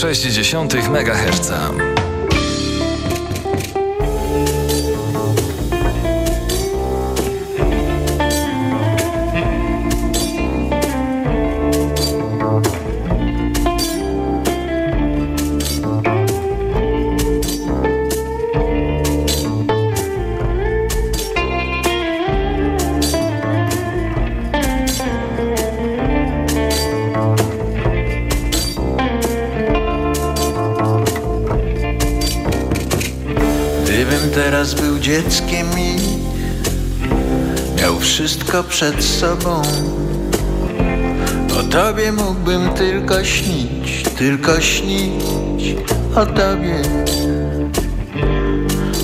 Radio Afera 98,6 MHz. Przed sobą. O tobie mógłbym tylko śnić, tylko śnić o tobie.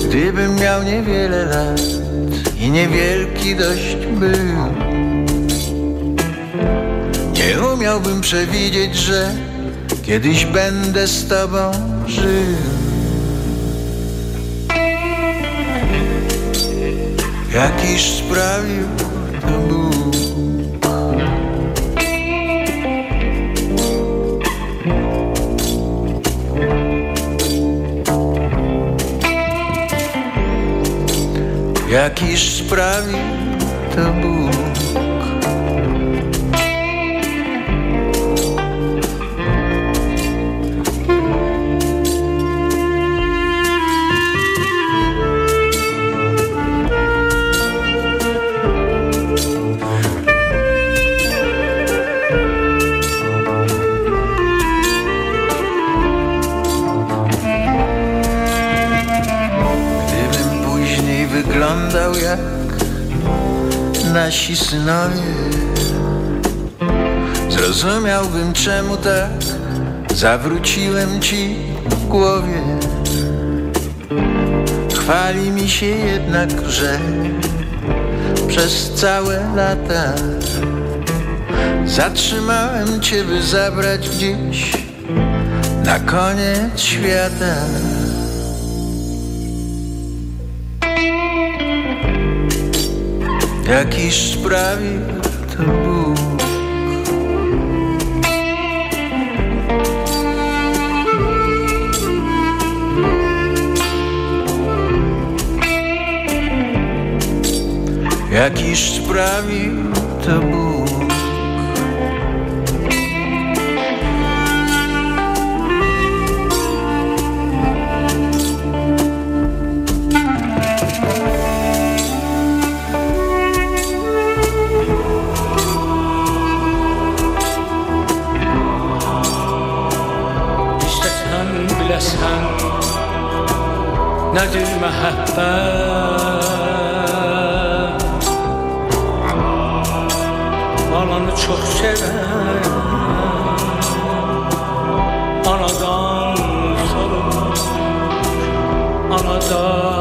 Gdybym miał niewiele lat i niewielki dość był, nie umiałbym przewidzieć, że kiedyś będę z tobą żył. jakiś sprawił Jakiś sprawił to Bóg. Nasi synowie. Zrozumiałbym czemu tak zawróciłem ci w głowie. Chwali mi się jednak, że przez całe lata Zatrzymałem cię, by zabrać gdzieś na koniec świata jakiś sprawił to Bóg. Jakiś sprawił to Bóg. در məhəbbət Ananı çox sevən Anadan sorulur Anadan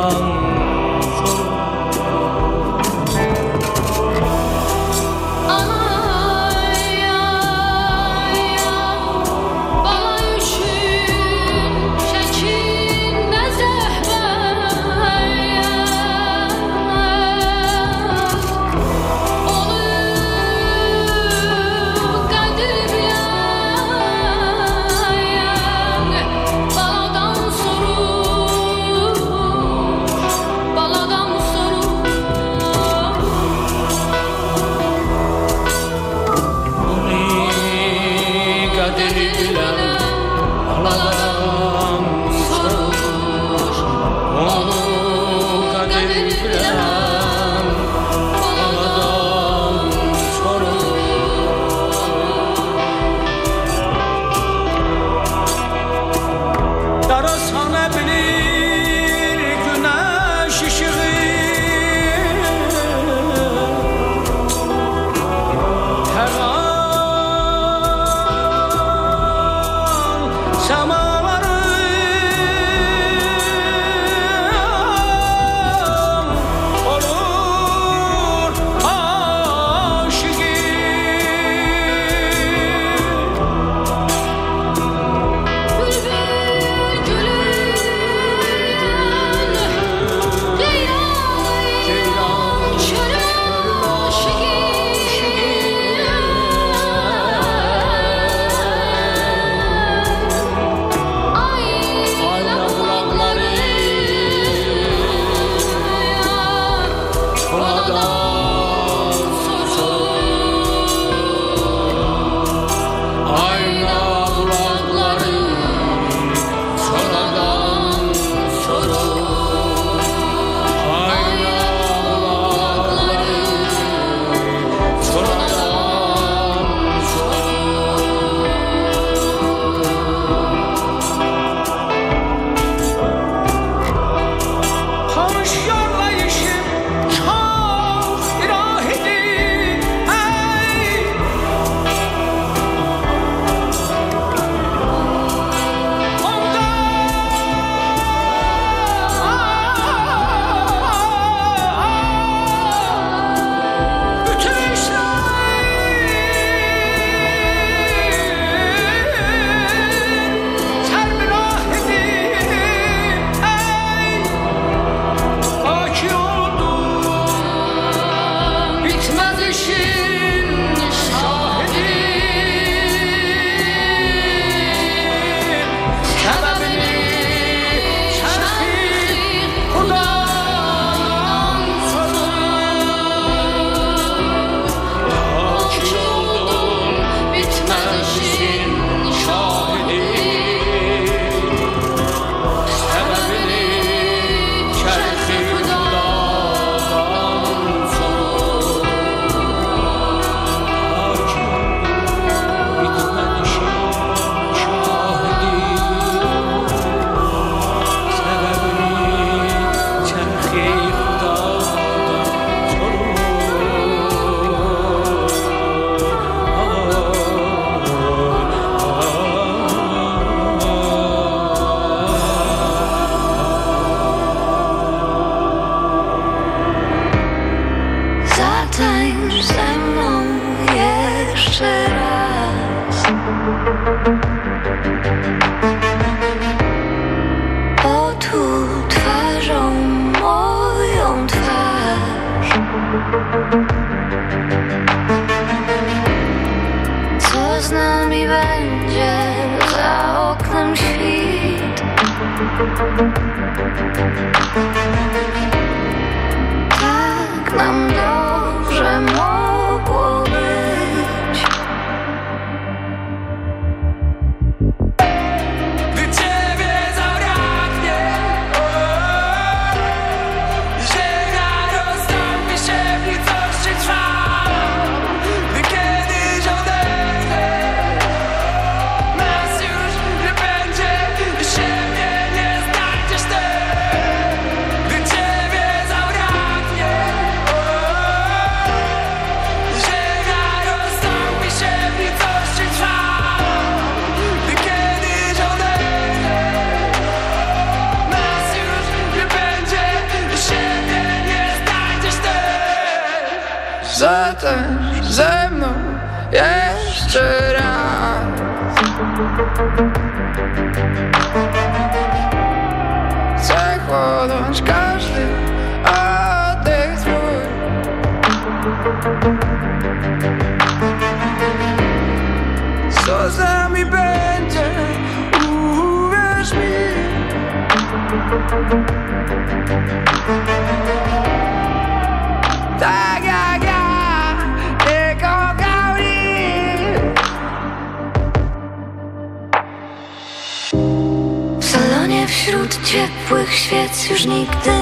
już nigdy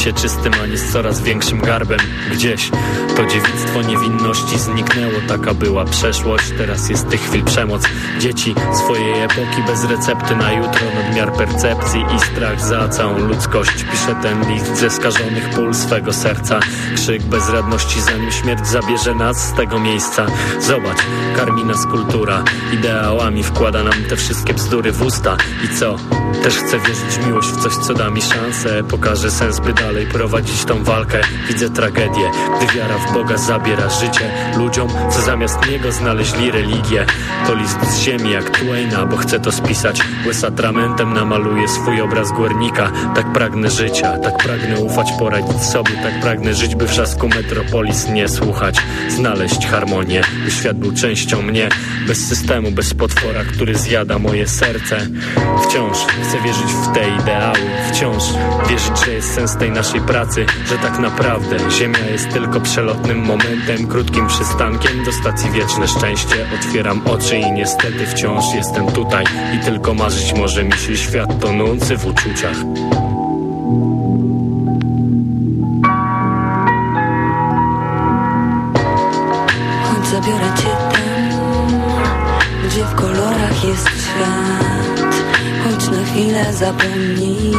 się czystym, a nie z coraz większym garbem. Gdzieś to dziewictwo niewinności zniknęło Taka była przeszłość, teraz jest tych chwil przemoc. Dzieci swojej epoki bez recepty na jutro Nadmiar percepcji i strach za całą ludzkość. Pisze ten list ze skażonych pól swego serca. Krzyk bezradności zanim śmierć zabierze nas z tego miejsca. Zobacz, karmi nas kultura Ideałami wkłada nam te wszystkie bzdury w usta. I co? Też chcę wierzyć w miłość, w coś co da mi szansę. Pokaże sens, by dalej prowadzić tą walkę. Widzę tragedię, gdy wiara w Boga zabiera życie. Ludziom, co zamiast Niego znaleźli religię. To list z ziemi jak Twaina, bo chcę to spisać. Łez atramentem namaluje swój obraz górnika. Tak pragnę życia, tak pragnę ufać, poradzić sobie. Tak pragnę żyć, by wrzasku metropolis nie słuchać. Znaleźć harmonię, by świat był częścią mnie. Bez systemu, bez potwora, który zjada moje serce. Wciąż chcę wierzyć w tę ideę ideału Wciąż wierzyć, że jest sens tej naszej pracy Że tak naprawdę ziemia jest tylko przelotnym momentem Krótkim przystankiem. Do stacji wieczne szczęście Otwieram oczy i niestety wciąż jestem tutaj. I tylko marzyć może mi się świat tonący w uczuciach chwilę zapomnij.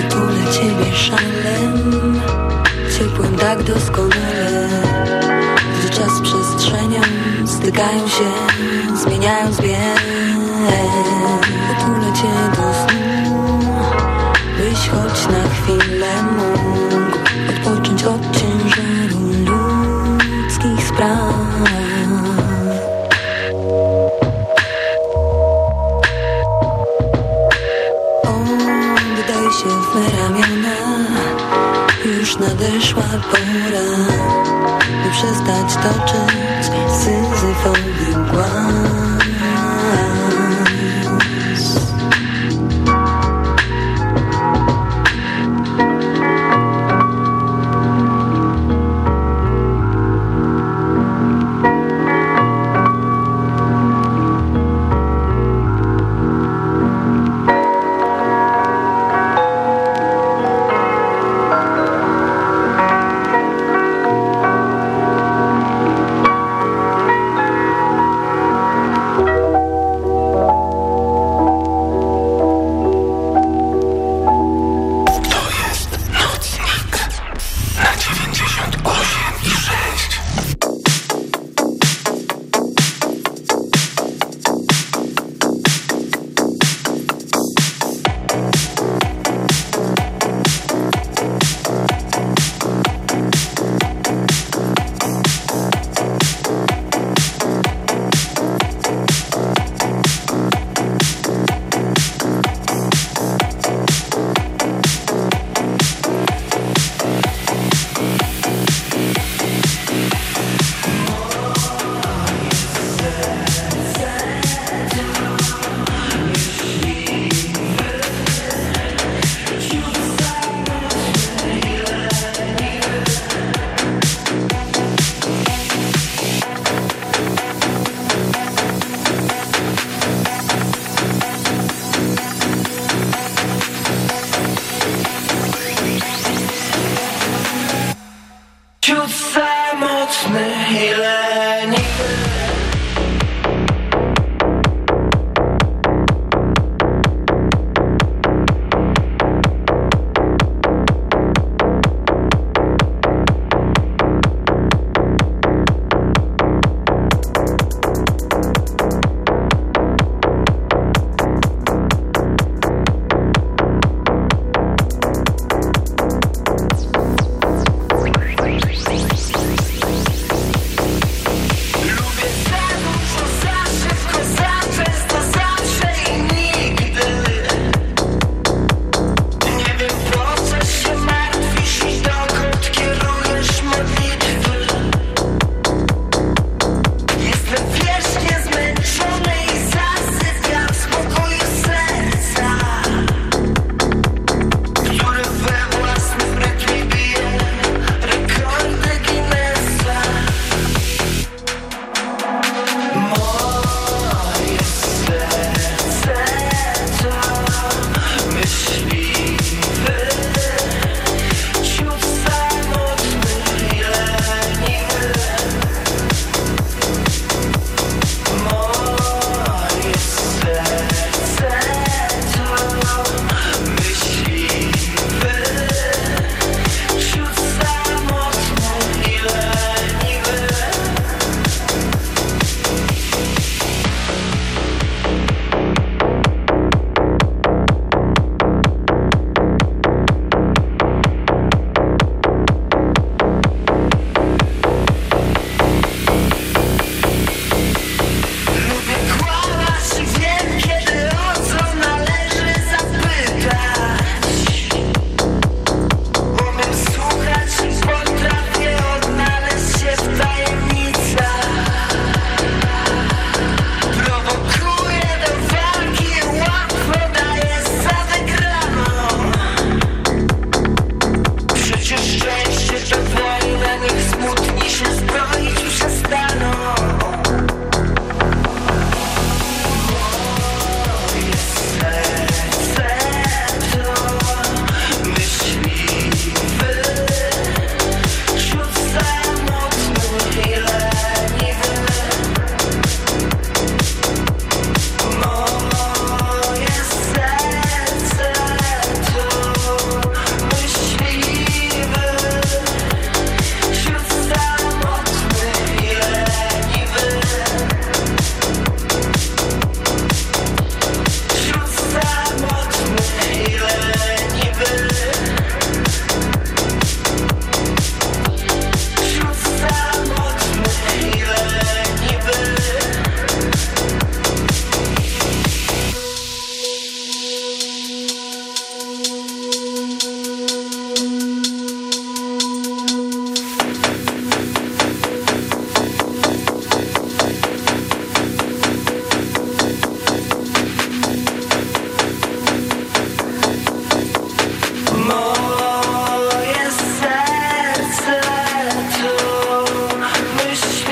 Otulę ciebie szalem, ciepłym tak doskonale Gdy czas przestrzenią stykają się, zmieniając bieg Otulę cię do snu, byś choć na chwilę mógł nadeszła pora. By przestać toczyć syzyfowy głaz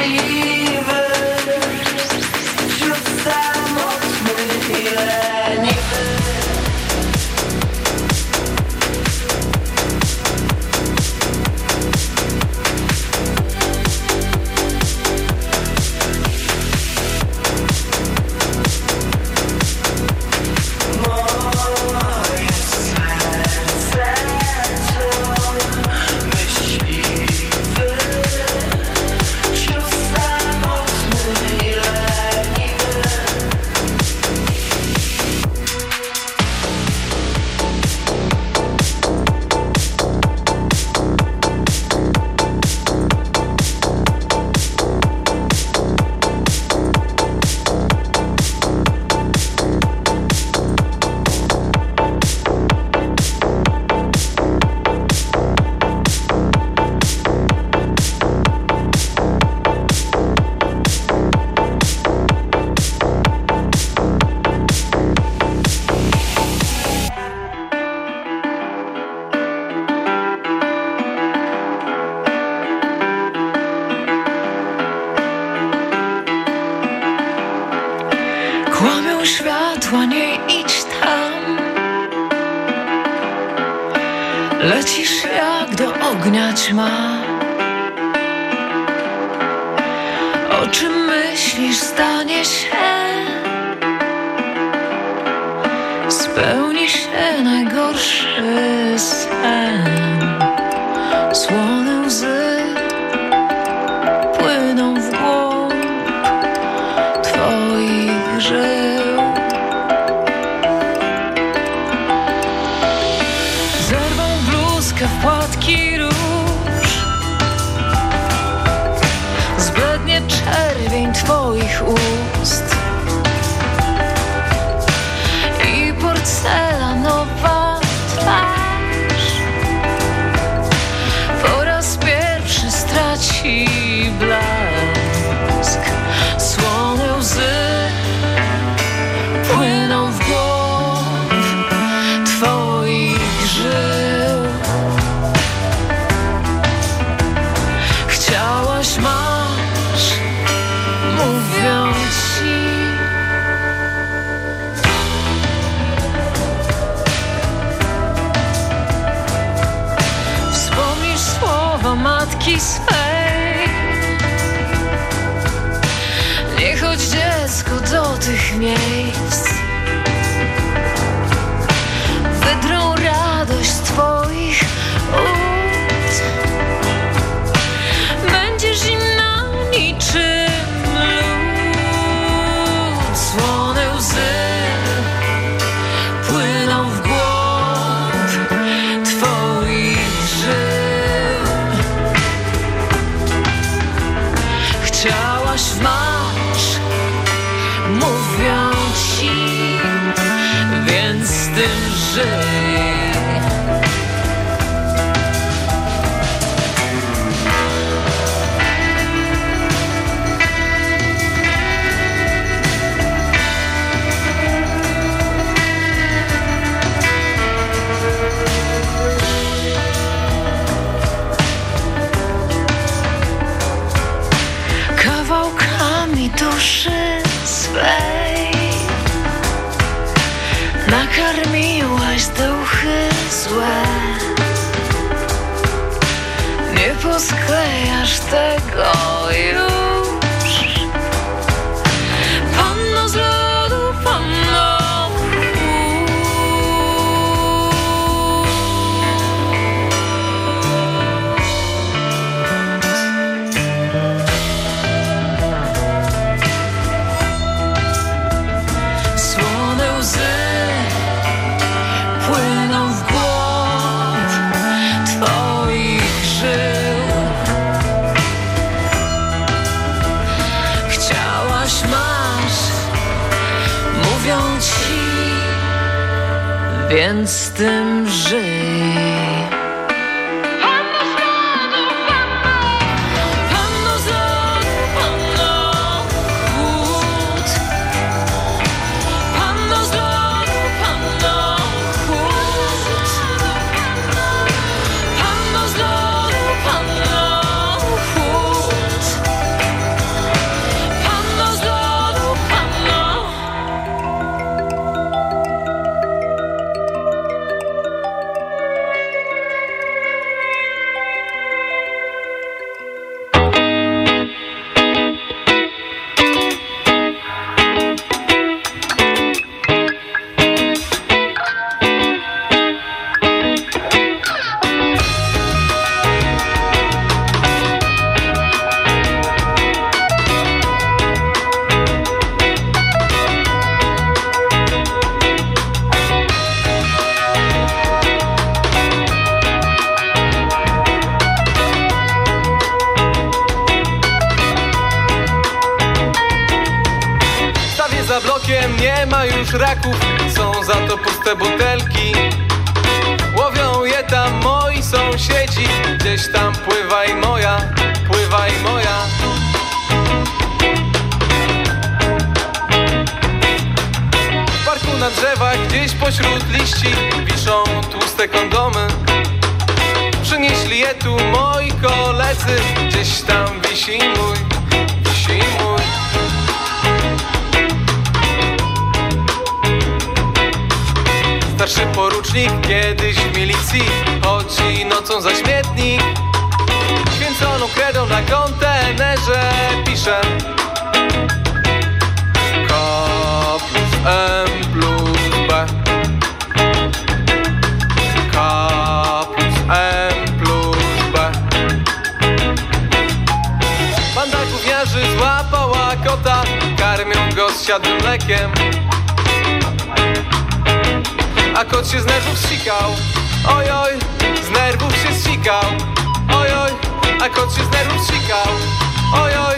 Yeah. rękę w płatki róż. Zblednie czerwień twoich ust. mi duszy swej. Nakarmiłaś duchy złe. Nie posklejasz tego już. więc tym żyj. ma już raków, są za to puste butelki. Łowią je tam moi sąsiedzi, gdzieś tam pływaj moja, pływaj moja. W parku na drzewach, gdzieś pośród liści, wiszą tłuste kondomy. Przynieśli je tu moi koledzy, gdzieś tam wisi mój Starszy porucznik kiedyś w milicji Chodzi nocą za śmietnik Święconą kredą na kontenerze pisze. K plus M plus B. K plus M plus B. Banda gówniarzy złapała kota Karmią go z siadłym mlekiem a kot się z nerwów ścikał Oj, oj, z nerwów się ścikał Oj, oj, a kot się z nerwów ścikał Oj, oj.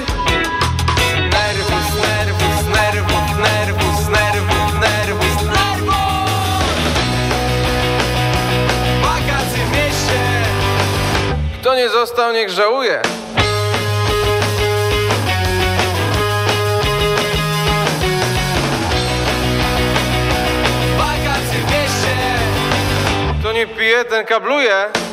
Nerwus, nerwus, nerwus, nerwus, nerwus, nerwus, nerwus mieście. Kto nie został, niech żałuje jeden kabluje.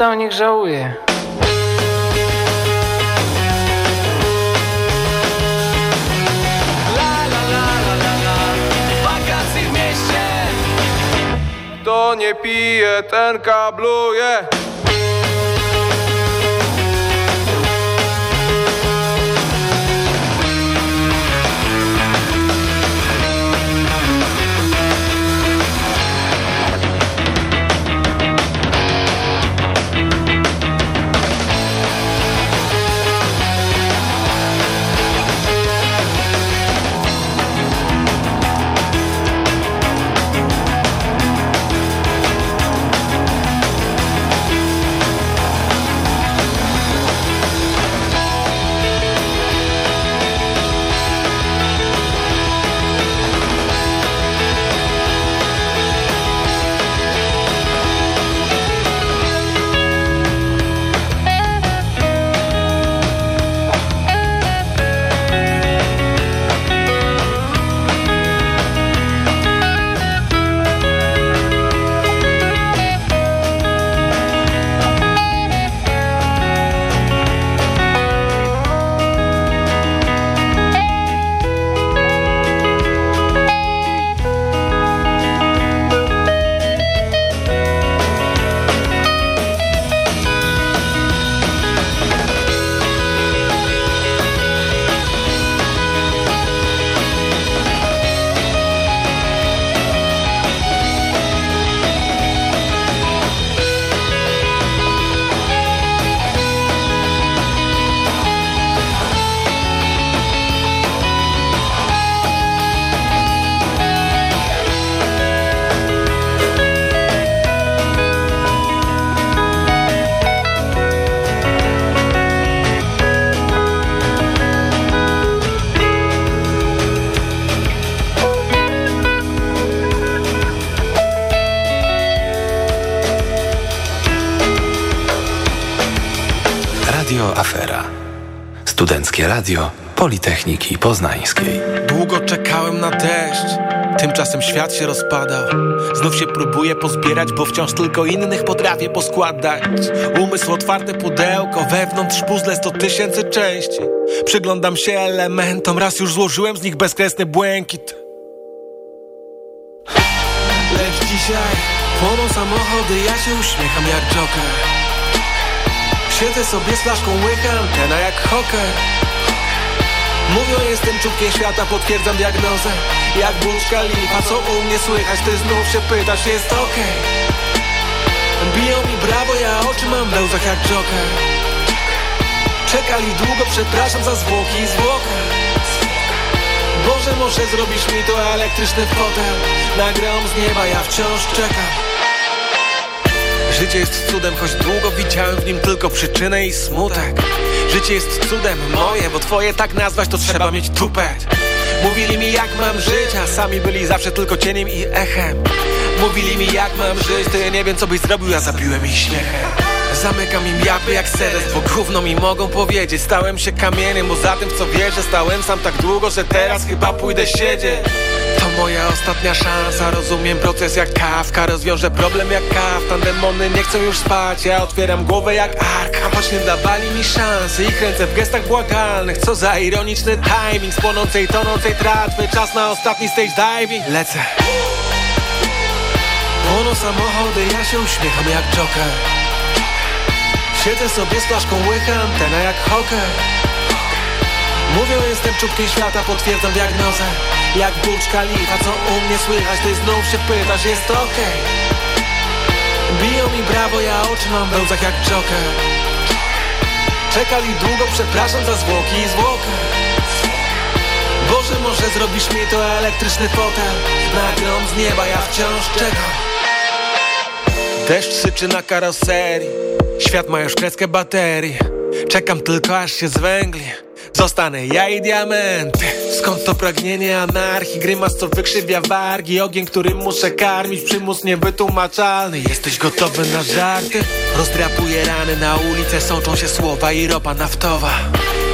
dostał, niech żałuje. To nie pije, ten kabluje. Radio Politechniki Poznańskiej. Długo czekałem na deszcz, tymczasem świat się rozpadał. Znów się próbuję pozbierać, bo wciąż tylko innych potrafię poskładać. Umysł otwarte pudełko, wewnątrz puzzle sto tysięcy części. Przyglądam się elementom, raz już złożyłem z nich bezkresny błękit. Lecz dzisiaj płoną samochody, ja się uśmiecham jak Joker. Siedzę sobie z flaszką łyka, antena jak hoker. Mówią jestem czubkiem świata, potwierdzam diagnozę. Jak Burj Khalifa, co u mnie słychać? Ty znów się pytasz, jest okej. Okay. Biją mi brawo, ja oczy mam w łzach jak Joker. Czekali długo, przepraszam za zwłoki i zwłokę. Boże, może zrobisz mi to elektryczny fotel. Nagram z nieba, ja wciąż czekam. Życie jest cudem, choć długo widziałem w nim tylko przyczynę i smutek Życie jest cudem moje, bo twoje tak nazwać to trzeba mieć tupet Mówili mi jak mam żyć, a sami byli zawsze tylko cieniem i echem. Mówili mi jak mam żyć, to ja nie wiem co byś zrobił, ja zabiłem ich śmiechem Zamykam im japy jak sedes, bo gówno mi mogą powiedzieć. Stałem się kamieniem, bo za tym co wierzę Stałem sam tak długo, że teraz chyba pójdę siedzieć. To moja ostatnia szansa Rozumiem proces jak kawka. Rozwiążę problem jak kaftan Demony nie chcą już spać. Ja otwieram głowę jak ark Pocznie dawali mi szansy. Ich ręce w gestach błagalnych Co za ironiczny timing. Z płonącej, tonącej tratwy Czas na ostatni stage diving. Lecę. Płoną samochody Ja się uśmiecham jak Joker Siedzę sobie z flaszką łycha Antena jak hoker. Mówią jestem czubkiem świata Potwierdzam diagnozę. Jak Burcz Khalifa, co u mnie słychać? Ty znów się pytasz, jest okej. Okay. Biją mi brawo, ja oczy mam w łzach jak Joker. Czekali długo, przepraszam za zwłoki i zwłokę. Boże, może zrobisz mi to elektryczny fotel? Na grom z nieba, ja wciąż czekam. Deszcz syczy na karoserii Świat ma już kreskę baterii. Czekam tylko aż się zwęgli. Zostanę ja i diamenty. Skąd to pragnienie anarchii? Grymas co wykrzywia wargi. Ogień, którym muszę karmić Przymus niewytłumaczalny. Jesteś gotowy na żarty? Rozdrapuję rany na ulicę Sączą się słowa i ropa naftowa.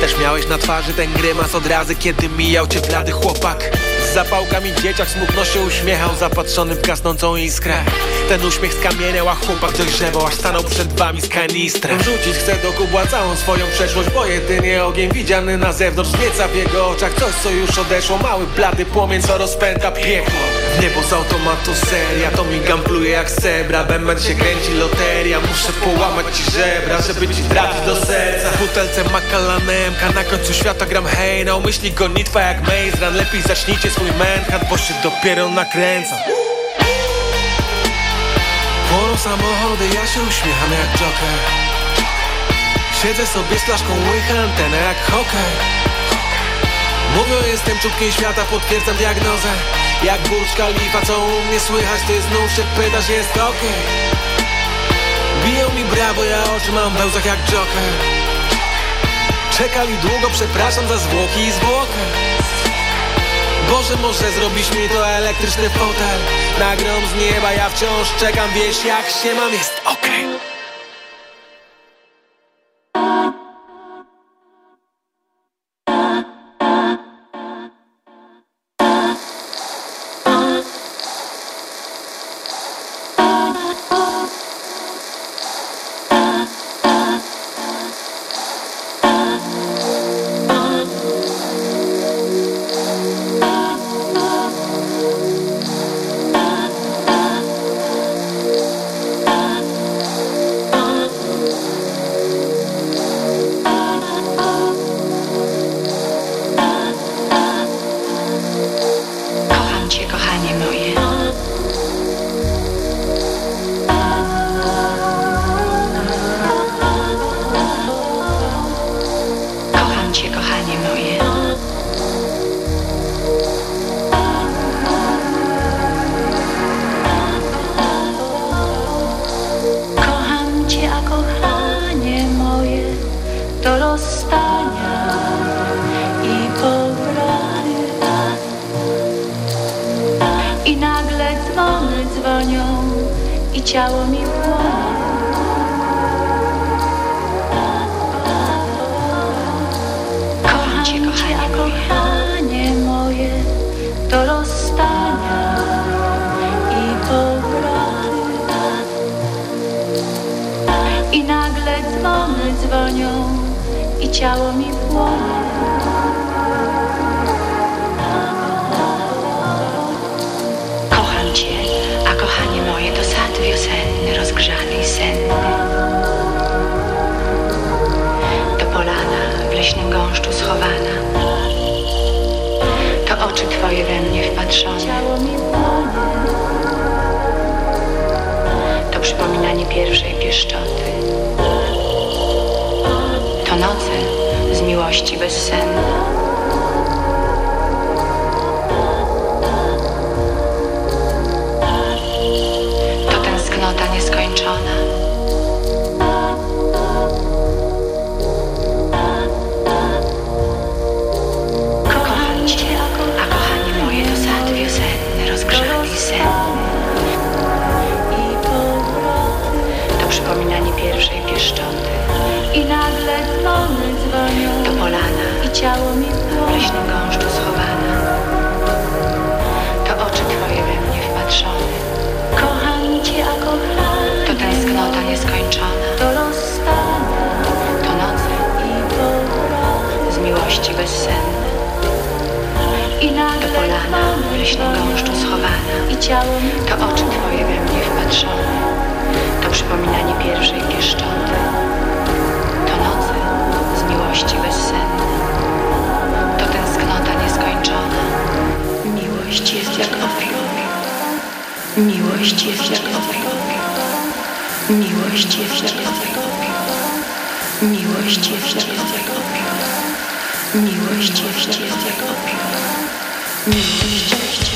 Też miałeś na twarzy ten grymas od razy Kiedy mijał cię blady chłopak zapałkami dzieciak smutno się uśmiechał Zapatrzony w gasnącą iskrę. Ten uśmiech skamieniał, a chłopak dojrzewał Aż stanął przed wami z kanistrem. Wrzucić chcę do kubła całą swoją przeszłość Bo jedynie ogień widziany na zewnątrz Nieca w jego oczach. Coś co już odeszło Mały blady płomień co rozpęta piekło. W niebo z automatu seria To mi gampluje jak zebra. Bęben się kręci loteria Muszę połamać ci żebra Żeby ci trafić do serca. Butelce makalanemka Na końcu świata gram hej Na umyśli gonitwa jak Maze Run. Lepiej zacznijcie swój manhunt Bo się dopiero nakręcam. Płoną samochody, ja się uśmiecham jak Joker. Siedzę sobie z flaszką łycha, antenę jak hoker. Mówią jestem czubkiem świata, potwierdzam diagnozę. Jak Burcz Khalifa, co u mnie słychać, ty znów się pytasz, jest okej. Okay. Biją mi brawo, ja oczy mam w łzach jak Joker. Czekali długo, przepraszam za zwłoki i zwłokę Boże, może zrobisz mi to elektryczny fotel Na grom z nieba, ja wciąż czekam, wiesz jak się mam, jest okej okay. Ciało mi płonie. Kocham Cię, a kochanie moje to sad wiosenny, rozgrzany i senny. To polana w leśnym gąszczu schowana. To oczy Twoje we mnie wpatrzone. To przypominanie pierwszej pieszczoty. Miłości bezsenne. Dzwonią gąszczu schowana. i ciało To oczy Twoje we mnie wpatrzone. To przypominanie pierwszej pieszczoty. To noce z miłości bezsenne. To tęsknota nieskończona. Miłość jest jak opium. Miłość jest jak opium. Miłość jest jak opium. Miłość jest jak opium. Miłość jest jak opium. Miłość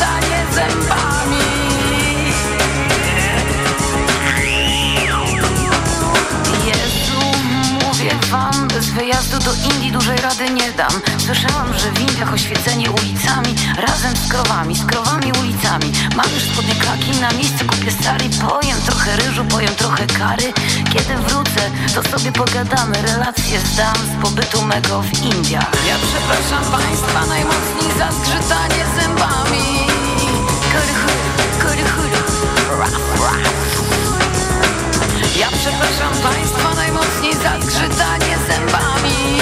zgrzytanie zębami. wyjazdu do Indii dużej rady nie dam. Słyszałam, że w Indiach oświecenie ulicami Razem z krowami, z krowami ulicami. Mam już spodnie klaki, na miejscu kupię stary Pojem trochę ryżu, pojem trochę kary. Kiedy wrócę, to sobie pogadamy Relacje zdam z pobytu mego w Indiach. Ja przepraszam Państwa najmocniej za zgrzytanie zębami. Kurychuru, kurychuru, raf, raf ja przepraszam Państwa najmocniej za zgrzytanie zębami.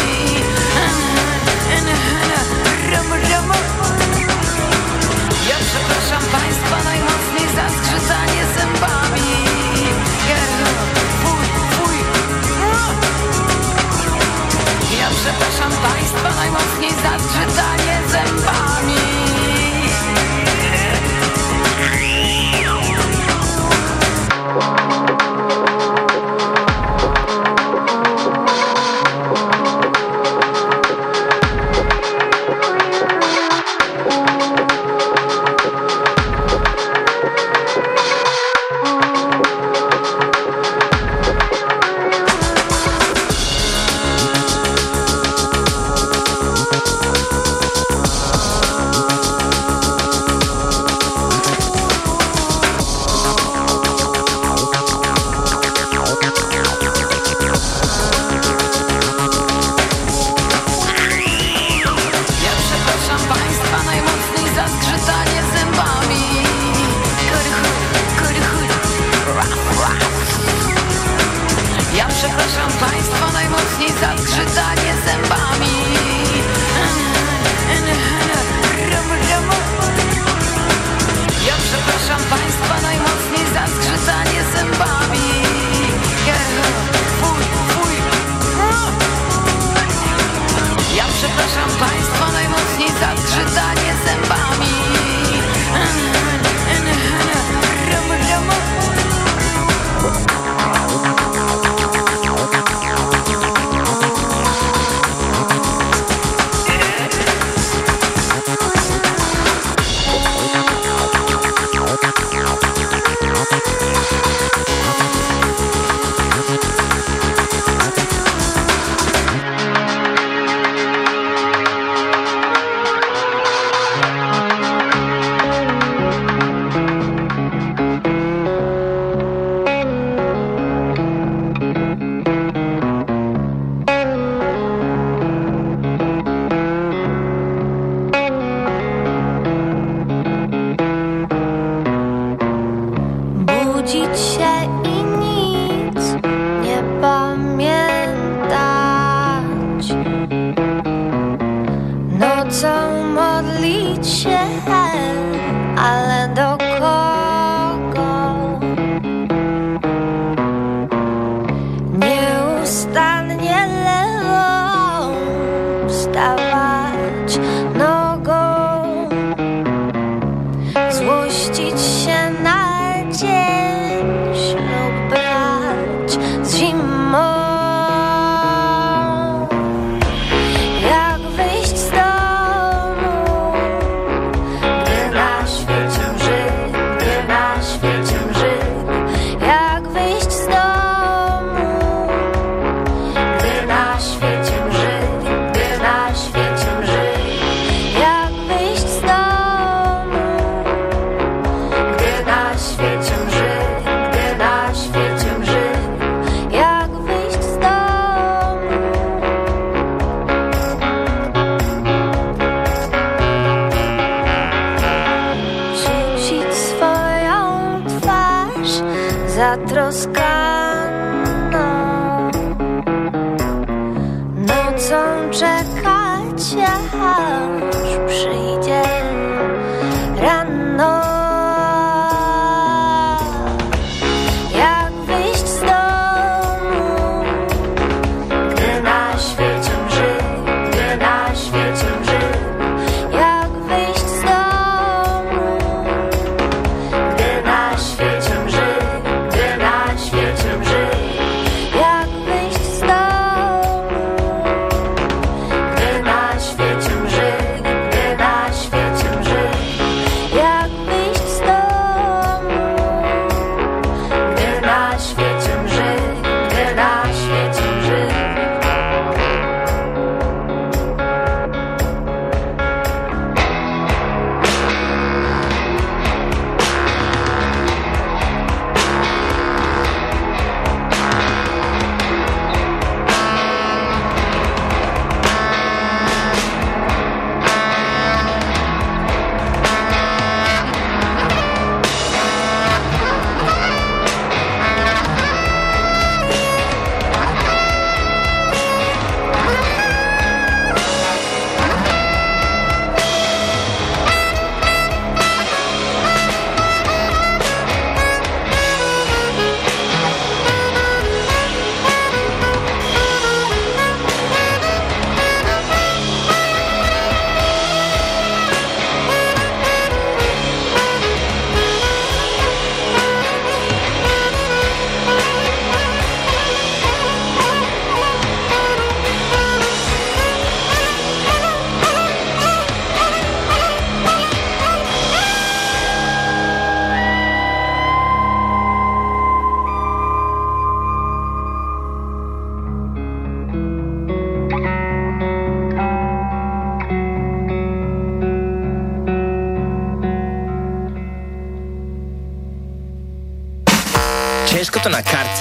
mocniej zazgrzytanie zębami. Ja przepraszam Państwa najmocniej zazgrzytanie zębami. Ja przepraszam Państwa najmocniej zazgrzytanie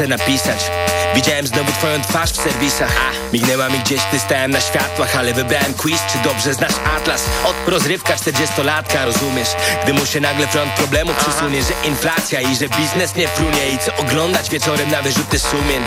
napisać. Widziałem znowu twoją twarz w serwisach Mignęła mi gdzieś, ty stałem na światłach Ale wybrałem quiz, czy dobrze znasz atlas? Od rozrywka 40-latka, rozumiesz? Gdy mu się nagle front problemu przysunie Że inflacja i że biznes nie frunie I co oglądać wieczorem na wyrzuty sumień.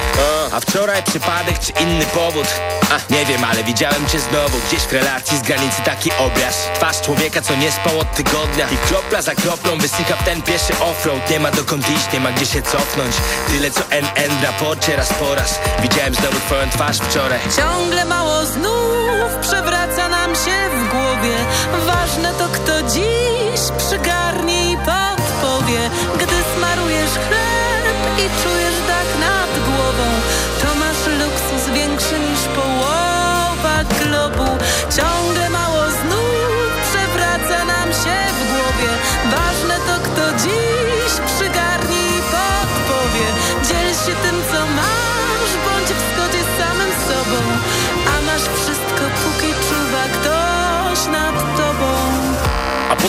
A wczoraj przypadek czy inny powód? A, Nie wiem, ale widziałem cię znowu Gdzieś w relacji z granicy taki obraz. Twarz człowieka, co nie spał od tygodnia I kropla za kroplą wysycha w ten pieszy offroad. Nie ma dokąd iść, nie ma gdzie się cofnąć. Tyle co NN w raporcie raz po raz Widziałem znowu twoją twarz wczoraj. Ciągle mało znów przewraca nam się w głowie. Ważne to kto dziś przygarnie i podpowie. Gdy smarujesz chleb i czujesz dach nad głową To masz luksus większy niż połowa globu. Ciągle mało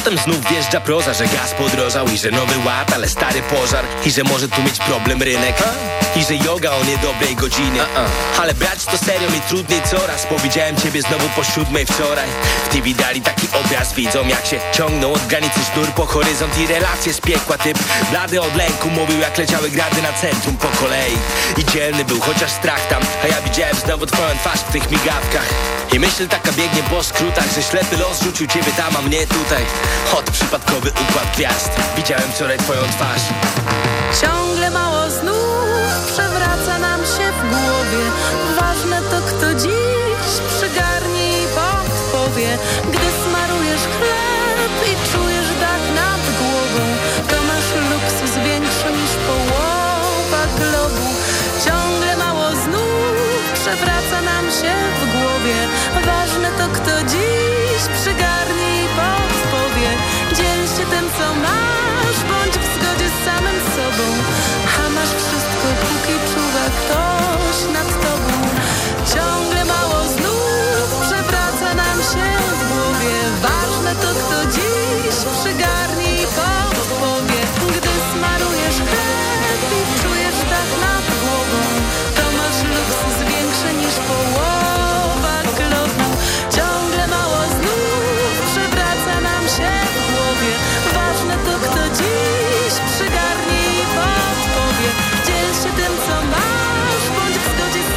potem znów wjeżdża proza, że gaz podrożał I że nowy ład, ale stary pożar. I że może tu mieć problem rynek. I że yoga o niedobrej godzinie. Ale brać to serio mi trudniej coraz. Powiedziałem ciebie znowu po siódmej wczoraj. W TV dali taki obraz Widzą jak się ciągną od granicy sznur po horyzont I relacje z piekła. Typ Blady od lęku mówił jak leciały grady na centrum po kolei. I dzielny był chociaż strach tam. A ja widziałem znowu twoją twarz w tych migawkach. I myśl taka biegnie po skrótach Że ślepy los rzucił ciebie tam, a mnie tutaj Od przypadkowy układ gwiazd. Widziałem wczoraj twoją twarz. Ciągle mało znów przewraca nam się w głowie. Ważne to kto dziś przygarnie i podpowie. Gdy smarujesz chleb i czujesz dach nad głową To masz luksus większy niż połowa globu. Ciągle mało znów przewraca nam się w głowie. Ważne to kto dziś przygarnie